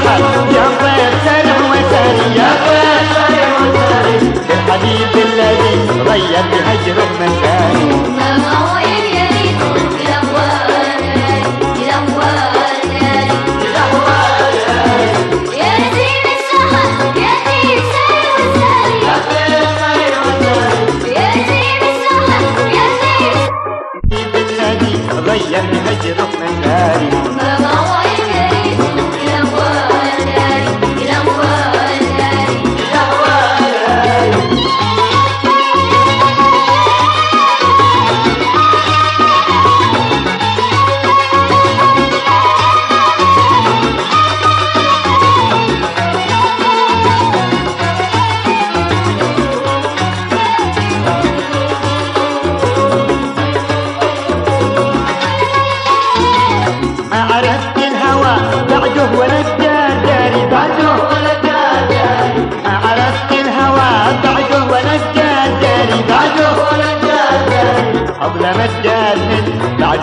السحر يا سرع وساري يا طير سرع وساري الحبيب الذي غير بهجر مساري مواعيد يا ريت الأهوال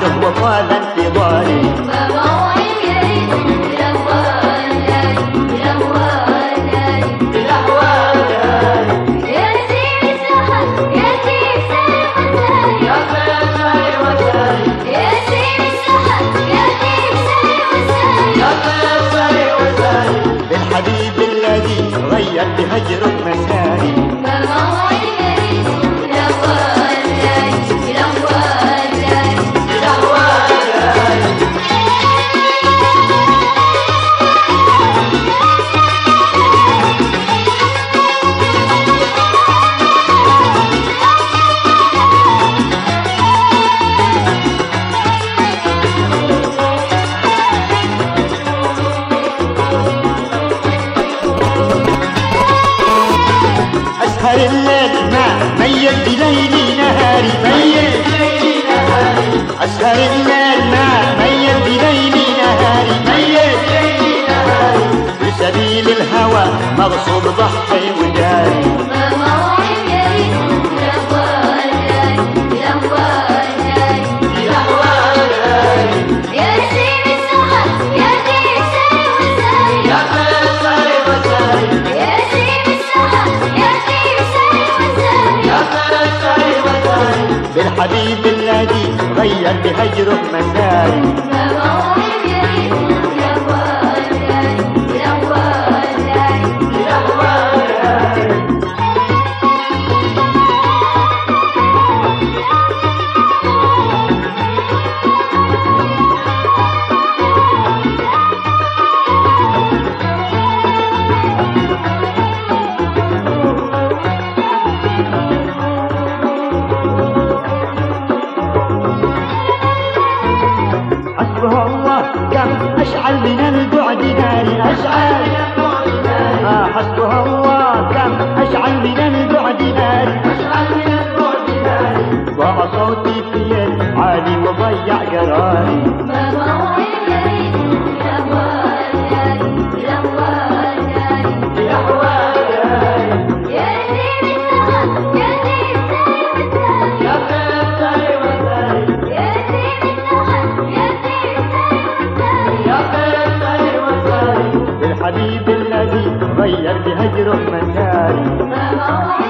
من الليل ما بليلي نهاري نهاري. أسهر الليل ما بليلي نهاري ميل بليلي نهاري. في سبيل الهوى مغصوب ضحي وداري. بالحبيب الذي غير بهجره مساري أشعل حسبه الله كم أشعل من البعد ناري. أشعل من البعد ناري. ضاع صوتي في العالي وضيع قراري بالحبيب الذي غير بهجره مساري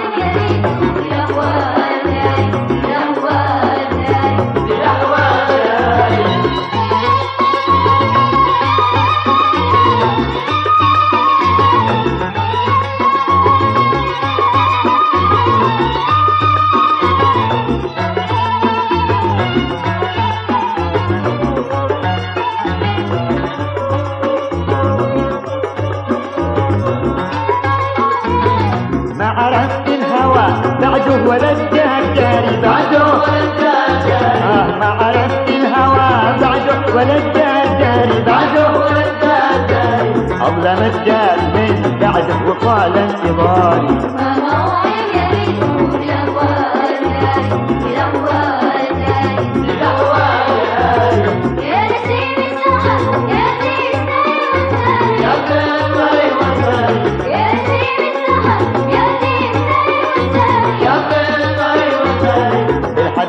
عرفت الهوى. بعده ولا الجاري بعده آه ما عرفت الهوى. بعده ولا الجاري بعده قبل ما الجار من بعده وطال انتظاري.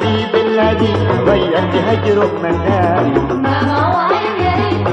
الحبيب الذي وياك هجره مناني ما هو عيني.